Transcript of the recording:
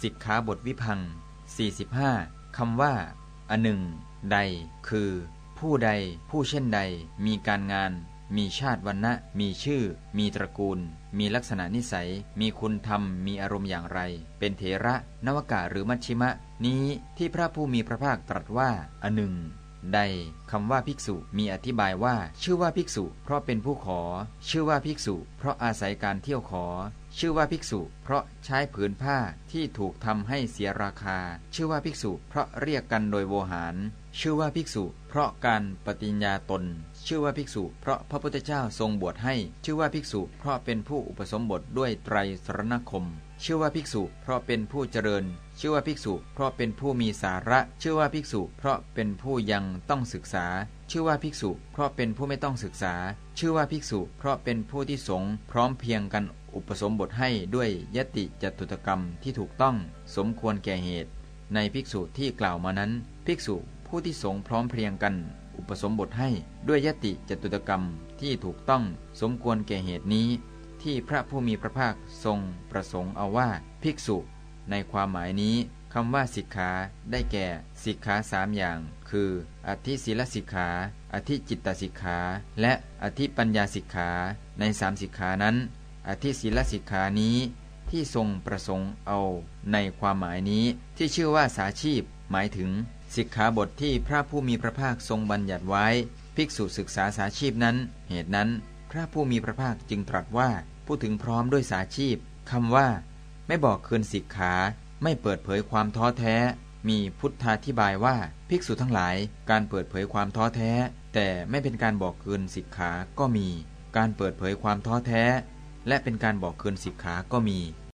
สิกขาบทวิพัง 45คำว่า อันหนึ่ง ใด คือ ผู้ใด ผู้เช่นใด มีการงาน มีชาติวันนะมีชื่อ มีตระกูล มีลักษณะนิสัย มีคุณธรรม มีอารมณ์อย่างไร เป็นเถระ นวกะหรือมัชชิมะ นี้ที่พระผู้มีพระภาคตรัสว่า อันหนึ่ง ใดคำว่าภิกษุมีอธิบายว่า ชื่อว่าภิกษุ เพราะเป็นผู้ขอ ชื่อว่าภิกษุ เพราะอาศัยการเที่ยวขอ ชื่อว่าภิกษุ เพราะใช้ผืนผ้าที่ถูกทำให้เสียราคา ชื่อว่าภิกษุ เพราะเรียกกันโดยโวหาร ชื่อว่าภิกษุ เพราะการปฏิญญาตน ชื่อว่าภิกษุ เพราะพระพุทธเจ้าทรงบวชให้ ชื่อว่าภิกษุ เพราะเป็นผู้อุปสมบทด้วยไตรสรณคม ชื่อว่าภิกษุ เพราะเป็นผู้เจริญ ชื่อว่าภิกษุ เพราะเป็นผู้มีสาระ ชื่อว่าภิกษุ เพราะเป็นผู้ยังต้องศึกษา ชื่อว่าภิกษุ เพราะเป็นผู้ไม่ต้องศึกษา ชื่อว่าภิกษุ เพราะเป็นผู้ที่สงพร้อมเพียงกันอุปสมบทให้ด้วยยติจตุตกรรมที่ถูกต้องสมควรแก่เหตุ ในภิกษุที่กล่าวมานั้น ภิกษุผู้ที่สงพร้อมเพรียงกัน ปสมบทให้ด้วยยติจตุตกรรมที่ถูกต้องสมควรแก่เหตุนี้ ที่พระผู้มีพระภาคทรงประสงค์เอาว่าภิกษุ ในความหมายนี้คำว่าสิกขาได้แก่สิกขาสามอย่าง คือ อธิศีลสิกขา อธิจิตตสิกขา และอธิปัญญาสิกขาในสามสิกขานั้น อธิศีลสิกขานี้ที่ทรงประสงค์เอา ในความหมายนี้ที่ชื่อว่าสาชีพ หมายถึง สิกขาบทที่พระผู้มีพระภาคทรงบัญญัติไว้ ภิกษุศึกษาสาชีพนั้น เหตุนั้น พระผู้มีพระภาคจึงตรัสว่าพูดถึงพร้อมด้วยสาชีพคำว่า ไม่บอกคืนสิกขา ไม่เปิดเผยความท้อแท้ มีพุทธาธิบายว่า ภิกษุทั้งหลาย การเปิดเผยความท้อแท้ แต่ไม่เป็นการบอกคืนสิกขาก็มี การเปิดเผยความท้อแท้ และเป็นการบอกคืนสิกขาก็มี